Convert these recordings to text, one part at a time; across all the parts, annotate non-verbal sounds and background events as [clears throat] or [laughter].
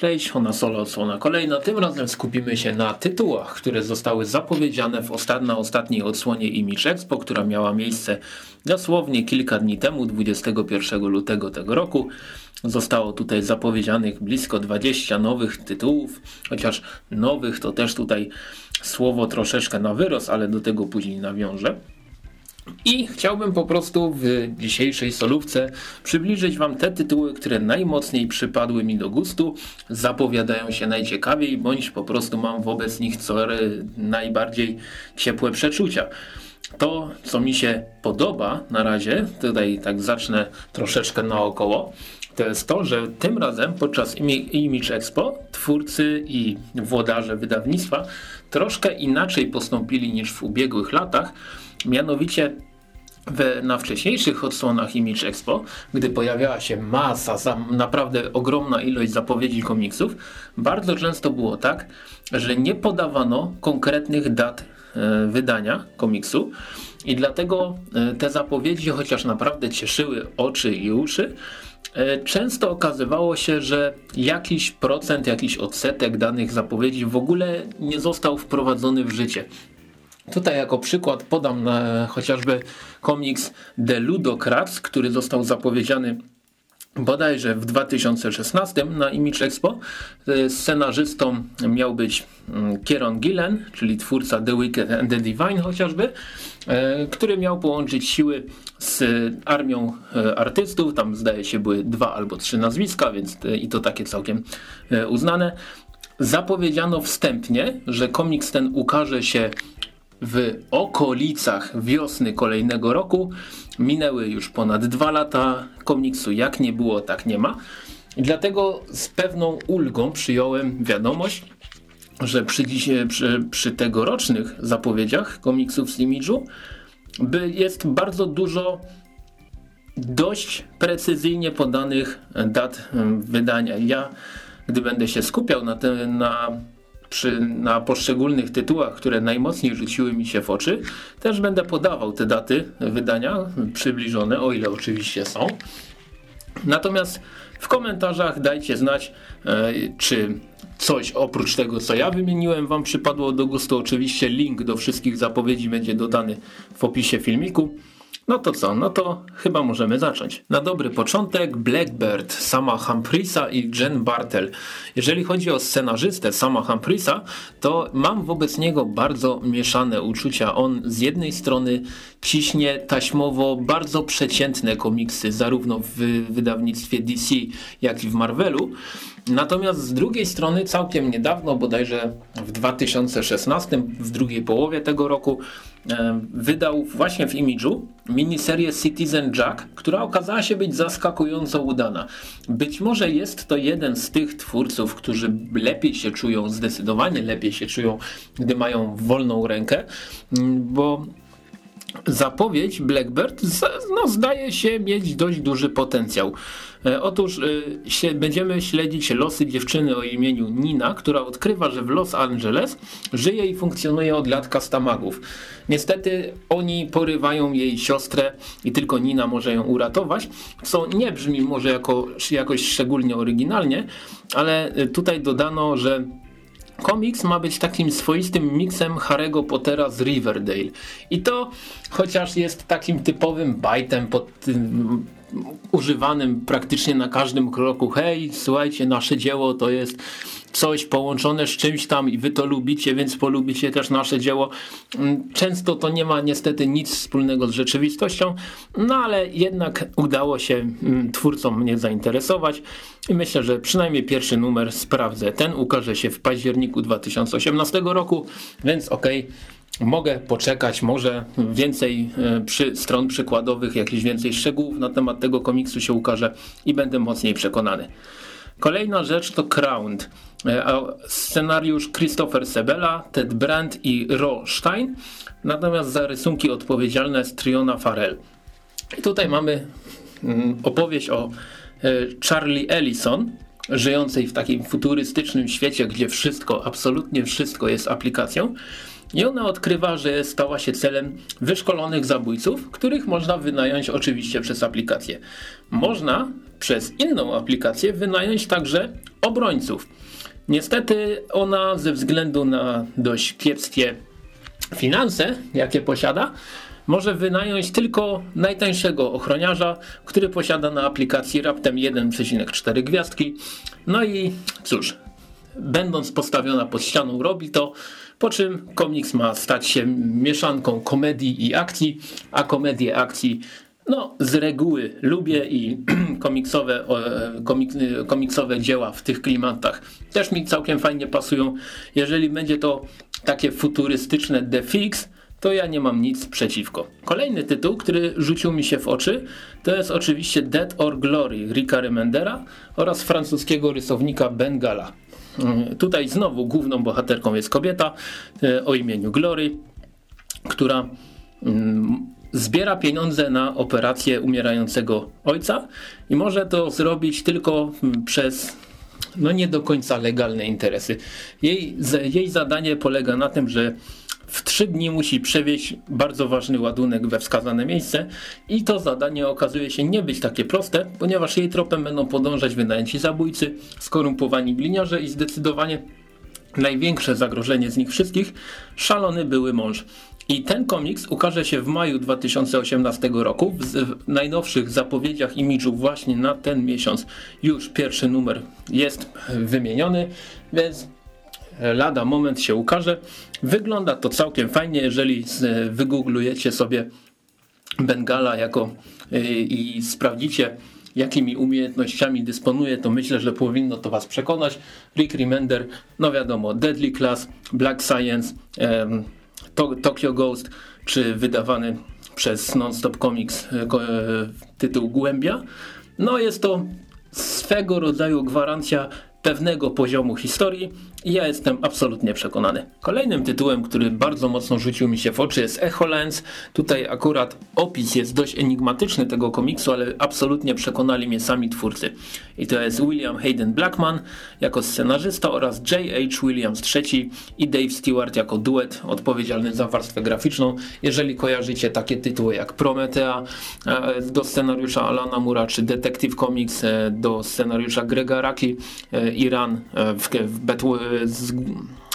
Cześć, ona solo odsłona kolejna. Tym razem skupimy się na tytułach, które zostały zapowiedziane w osta na ostatniej odsłonie Image Expo, która miała miejsce dosłownie kilka dni temu, 21 lutego tego roku. Zostało tutaj zapowiedzianych blisko 20 nowych tytułów, chociaż nowych to też tutaj słowo troszeczkę na wyrost, ale do tego później nawiążę. I chciałbym po prostu w dzisiejszej solówce przybliżyć Wam te tytuły, które najmocniej przypadły mi do gustu, zapowiadają się najciekawiej, bądź po prostu mam wobec nich co najbardziej ciepłe przeczucia. To, co mi się podoba na razie, tutaj tak zacznę troszeczkę naokoło, to jest to, że tym razem podczas Image Expo twórcy i włodarze wydawnictwa troszkę inaczej postąpili niż w ubiegłych latach, Mianowicie w, na wcześniejszych odsłonach Image Expo, gdy pojawiała się masa, naprawdę ogromna ilość zapowiedzi komiksów, bardzo często było tak, że nie podawano konkretnych dat e, wydania komiksu i dlatego e, te zapowiedzi, chociaż naprawdę cieszyły oczy i uszy, często okazywało się, że jakiś procent, jakiś odsetek danych zapowiedzi w ogóle nie został wprowadzony w życie. Tutaj jako przykład podam na, chociażby komiks The Ludocrats, który został zapowiedziany bodajże w 2016 na Image Expo. E, scenarzystą miał być mm, Kieron Gillen, czyli twórca The Wicked and the Divine chociażby, e, który miał połączyć siły z armią e, artystów. Tam zdaje się były dwa albo trzy nazwiska, więc i to takie całkiem uznane. Zapowiedziano wstępnie, że komiks ten ukaże się w okolicach wiosny kolejnego roku. Minęły już ponad dwa lata komiksu, jak nie było, tak nie ma. Dlatego z pewną ulgą przyjąłem wiadomość, że przy, przy, przy tegorocznych zapowiedziach komiksów z Image'u jest bardzo dużo dość precyzyjnie podanych dat wydania. Ja, gdy będę się skupiał na, te, na przy, na poszczególnych tytułach, które najmocniej rzuciły mi się w oczy, też będę podawał te daty wydania przybliżone, o ile oczywiście są. Natomiast w komentarzach dajcie znać, e, czy coś oprócz tego, co ja wymieniłem, Wam przypadło do gustu. Oczywiście link do wszystkich zapowiedzi będzie dodany w opisie filmiku. No to co, no to chyba możemy zacząć. Na dobry początek Blackbird, Sama Humphreys'a i Jen Bartel. Jeżeli chodzi o scenarzystę Sama Humphreys'a, to mam wobec niego bardzo mieszane uczucia. On z jednej strony ciśnie taśmowo bardzo przeciętne komiksy, zarówno w wydawnictwie DC, jak i w Marvelu, Natomiast z drugiej strony całkiem niedawno, bodajże w 2016, w drugiej połowie tego roku, wydał właśnie w Image'u miniserię Citizen Jack, która okazała się być zaskakująco udana. Być może jest to jeden z tych twórców, którzy lepiej się czują, zdecydowanie lepiej się czują, gdy mają wolną rękę, bo zapowiedź Blackbird no, zdaje się mieć dość duży potencjał. E, otóż e, będziemy śledzić losy dziewczyny o imieniu Nina, która odkrywa, że w Los Angeles żyje i funkcjonuje od lat kastamagów. Niestety oni porywają jej siostrę i tylko Nina może ją uratować, co nie brzmi może jako, jakoś szczególnie oryginalnie, ale e, tutaj dodano, że Komiks ma być takim swoistym miksem Harry'ego Pottera z Riverdale. I to chociaż jest takim typowym bajtem pod tym używanym praktycznie na każdym kroku. Hej, słuchajcie, nasze dzieło to jest coś połączone z czymś tam i wy to lubicie, więc polubicie też nasze dzieło. Mm, często to nie ma niestety nic wspólnego z rzeczywistością, no ale jednak udało się mm, twórcom mnie zainteresować i myślę, że przynajmniej pierwszy numer sprawdzę. Ten ukaże się w październiku 2018 roku, więc okej. Okay mogę poczekać, może więcej e, przy stron przykładowych, jakieś więcej szczegółów na temat tego komiksu się ukaże i będę mocniej przekonany. Kolejna rzecz to Crowned. E, scenariusz Christopher Sebela, Ted Brandt i Ro Stein, natomiast za rysunki odpowiedzialne jest Triona Farrell. I tutaj mamy mm, opowieść o e, Charlie Ellison, żyjącej w takim futurystycznym świecie, gdzie wszystko, absolutnie wszystko jest aplikacją. I ona odkrywa, że stała się celem wyszkolonych zabójców, których można wynająć oczywiście przez aplikację. Można przez inną aplikację wynająć także obrońców. Niestety ona ze względu na dość kiepskie finanse, jakie posiada, może wynająć tylko najtańszego ochroniarza, który posiada na aplikacji raptem 1,4 gwiazdki. No i cóż, będąc postawiona pod ścianą robi to, po czym komiks ma stać się mieszanką komedii i akcji, a komedię akcji no, z reguły lubię i [clears throat] komiksowe, komik, komiksowe dzieła w tych klimatach też mi całkiem fajnie pasują. Jeżeli będzie to takie futurystyczne The Fix, to ja nie mam nic przeciwko. Kolejny tytuł, który rzucił mi się w oczy, to jest oczywiście Dead or Glory Ricka Remendera oraz francuskiego rysownika Bengala. Mm, tutaj znowu główną bohaterką jest kobieta e, o imieniu Glory, która mm, zbiera pieniądze na operację umierającego ojca i może to zrobić tylko mm, przez no nie do końca legalne interesy. Jej, jej zadanie polega na tym, że w trzy dni musi przewieźć bardzo ważny ładunek we wskazane miejsce i to zadanie okazuje się nie być takie proste, ponieważ jej tropem będą podążać wynajęci zabójcy, skorumpowani gliniarze i zdecydowanie największe zagrożenie z nich wszystkich, szalony były mąż. I ten komiks ukaże się w maju 2018 roku. W najnowszych zapowiedziach imidżu właśnie na ten miesiąc już pierwszy numer jest wymieniony, więc lada moment się ukaże. Wygląda to całkiem fajnie, jeżeli wygooglujecie sobie Bengala jako y, i sprawdzicie jakimi umiejętnościami dysponuje, to myślę, że powinno to Was przekonać. Rick Remender, no wiadomo, Deadly Class, Black Science, um, Tokyo Ghost, czy wydawany przez Nonstop Comics e, tytuł Głębia. No jest to swego rodzaju gwarancja pewnego poziomu historii ja jestem absolutnie przekonany. Kolejnym tytułem, który bardzo mocno rzucił mi się w oczy jest Echolens. Tutaj akurat opis jest dość enigmatyczny tego komiksu, ale absolutnie przekonali mnie sami twórcy. I to jest William Hayden Blackman jako scenarzysta oraz J.H. Williams III i Dave Stewart jako duet odpowiedzialny za warstwę graficzną. Jeżeli kojarzycie takie tytuły jak Prometea e, do scenariusza Alana Mura czy Detective Comics e, do scenariusza Grega Raki, e, Iran w, w z,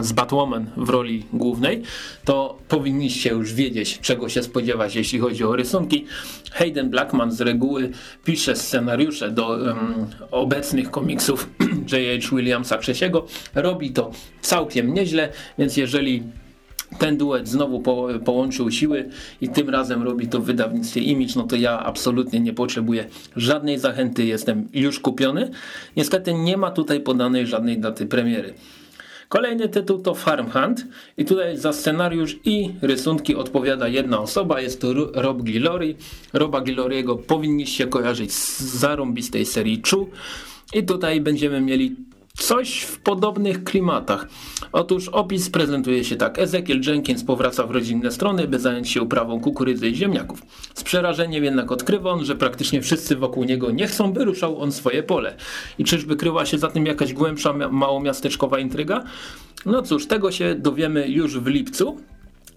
z Batwoman w roli głównej, to powinniście już wiedzieć, czego się spodziewać, jeśli chodzi o rysunki. Hayden Blackman z reguły pisze scenariusze do um, obecnych komiksów [clears throat] J.H. Williamsa III. Robi to całkiem nieźle, więc jeżeli ten duet znowu po, połączył siły i tym razem robi to w wydawnictwie Image, no to ja absolutnie nie potrzebuję żadnej zachęty, jestem już kupiony. Niestety nie ma tutaj podanej żadnej daty premiery. Kolejny tytuł to Farm Hunt i tutaj za scenariusz i rysunki odpowiada jedna osoba, jest to Rob Guillory. Roba Guillory'ego powinniście kojarzyć z zarąbistej serii Chu i tutaj będziemy mieli Coś w podobnych klimatach. Otóż opis prezentuje się tak. Ezekiel Jenkins powraca w rodzinne strony, by zająć się uprawą kukurydzy i ziemniaków. Z przerażeniem jednak odkrywa on, że praktycznie wszyscy wokół niego nie chcą, by ruszał on swoje pole. I czyżby kryła się za tym jakaś głębsza, małomiasteczkowa intryga? No cóż, tego się dowiemy już w lipcu,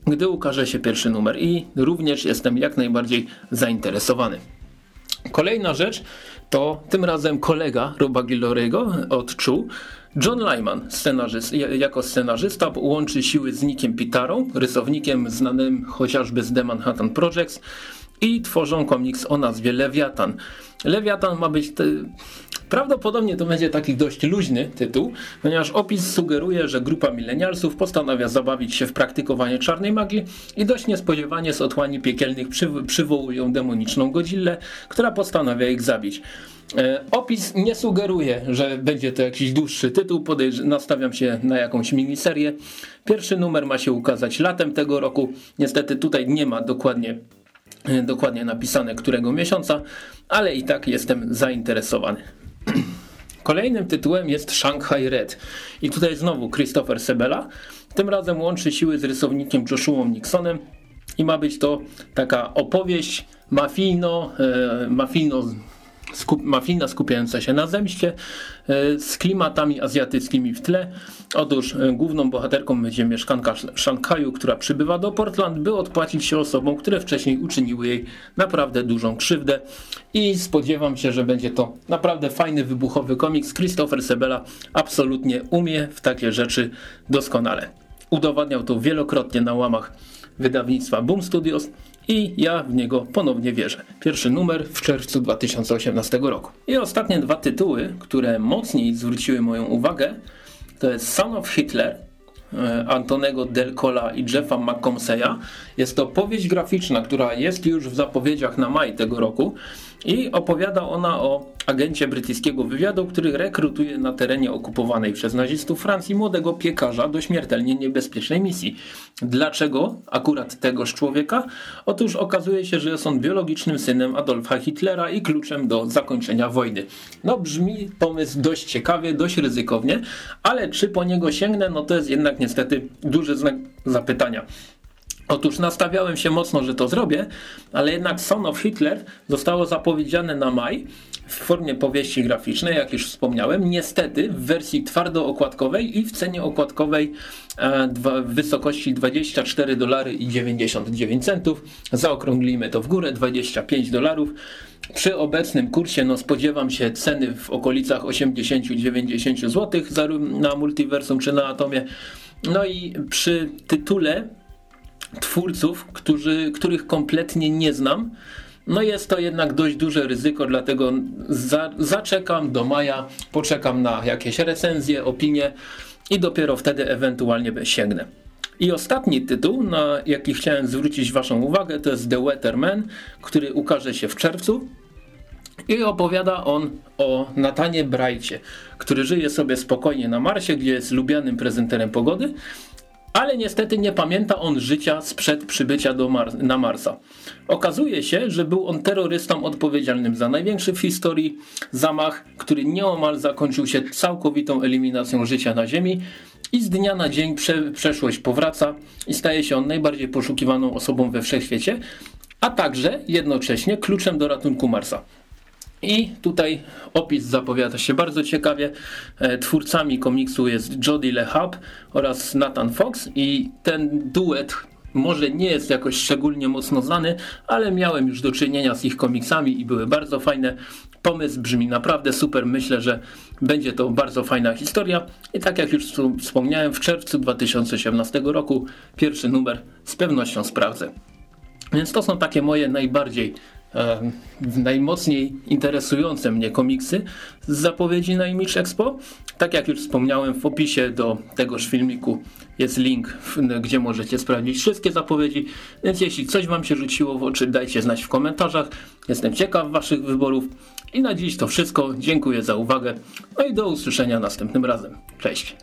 gdy ukaże się pierwszy numer i również jestem jak najbardziej zainteresowany. Kolejna rzecz to tym razem kolega Roba Gillory'ego odczuł. John Lyman scenarzyst, jako scenarzysta łączy siły z Nickiem Pitarą, rysownikiem znanym chociażby z The Manhattan Projects i tworzą komiks o nazwie Lewiatan. Lewiatan ma być... Prawdopodobnie to będzie taki dość luźny tytuł, ponieważ opis sugeruje, że grupa milenialsów postanawia zabawić się w praktykowanie czarnej magii i dość niespodziewanie z otłani piekielnych przywołują demoniczną Godzillę, która postanawia ich zabić. E, opis nie sugeruje, że będzie to jakiś dłuższy tytuł, Podejrz nastawiam się na jakąś miniserię. Pierwszy numer ma się ukazać latem tego roku. Niestety tutaj nie ma dokładnie E, dokładnie napisane którego miesiąca, ale i tak jestem zainteresowany. Kolejnym tytułem jest Shanghai Red i tutaj znowu Christopher Sebela. Tym razem łączy siły z rysownikiem Joshua Nixonem i ma być to taka opowieść mafijno, e, mafijno skup, mafijna skupiająca się na zemście e, z klimatami azjatyckimi w tle. Otóż e, główną bohaterką będzie mieszkanka Sz- Szanghaju, która przybywa do Portland, by odpłacić się osobom, które wcześniej uczyniły jej naprawdę dużą krzywdę. I spodziewam się, że będzie to naprawdę fajny, wybuchowy komiks. Christopher Sebela absolutnie umie w takie rzeczy doskonale. Udowadniał to wielokrotnie na łamach wydawnictwa Boom Studios i ja w niego ponownie wierzę. Pierwszy numer w czerwcu 2018 roku. I ostatnie dwa tytuły, które mocniej zwróciły moją uwagę, to jest Son of Hitler e, Antonego Delcola i Jeffa McComseya. Jest to powieść graficzna, która jest już w zapowiedziach na maj tego roku i opowiada ona o agencie brytyjskiego wywiadu, który rekrutuje na terenie okupowanej przez nazistów Francji młodego piekarza do śmiertelnie niebezpiecznej misji. Dlaczego akurat tegoż człowieka? Otóż okazuje się, że jest on biologicznym synem Adolfa Hitlera i kluczem do zakończenia wojny. No brzmi pomysł dość ciekawie, dość ryzykownie, ale czy po niego sięgnę, no to jest jednak niestety duży znak zapytania. Otóż nastawiałem się mocno, że to zrobię, ale jednak Son of Hitler zostało zapowiedziane na maj w formie powieści graficznej, jak już wspomniałem. Niestety w wersji twardookładkowej i w cenie okładkowej e, w wysokości 24 dolary i 99 centów. Zaokrąglimy to w górę, 25 dolarów. Przy obecnym kursie no, spodziewam się ceny w okolicach 80-90 zł na multiversum czy na Atomie. No i przy tytule twórców, którzy, których kompletnie nie znam. No jest to jednak dość duże ryzyko, dlatego za, zaczekam do maja, poczekam na jakieś recenzje, opinie i dopiero wtedy ewentualnie sięgnę. I ostatni tytuł, na jaki chciałem zwrócić Waszą uwagę, to jest The Weatherman, który ukaże się w czerwcu. I opowiada on o Natanie Brajcie, który żyje sobie spokojnie na Marsie, gdzie jest lubianym prezenterem pogody, ale niestety nie pamięta on życia sprzed przybycia Mar na Marsa. Okazuje się, że był on terrorystą odpowiedzialnym za największy w historii zamach, który nieomal zakończył się całkowitą eliminacją życia na Ziemi i z dnia na dzień prze przeszłość powraca i staje się on najbardziej poszukiwaną osobą we wszechświecie, a także jednocześnie kluczem do ratunku Marsa. I tutaj opis zapowiada się bardzo ciekawie. E, twórcami komiksu jest Jody LeHub oraz Nathan Fox i ten duet może nie jest jakoś szczególnie mocno znany, ale miałem już do czynienia z ich komiksami i były bardzo fajne. Pomysł brzmi naprawdę super. Myślę, że będzie to bardzo fajna historia. I tak jak już wspomniałem, w czerwcu 2018 roku pierwszy numer z pewnością sprawdzę. Więc to są takie moje najbardziej najmocniej interesujące mnie komiksy z zapowiedzi na Image Expo. Tak jak już wspomniałem, w opisie do tegoż filmiku jest link, gdzie możecie sprawdzić wszystkie zapowiedzi. Więc jeśli coś Wam się rzuciło w oczy, dajcie znać w komentarzach. Jestem ciekaw Waszych wyborów. I na dziś to wszystko. Dziękuję za uwagę. No i do usłyszenia następnym razem. Cześć.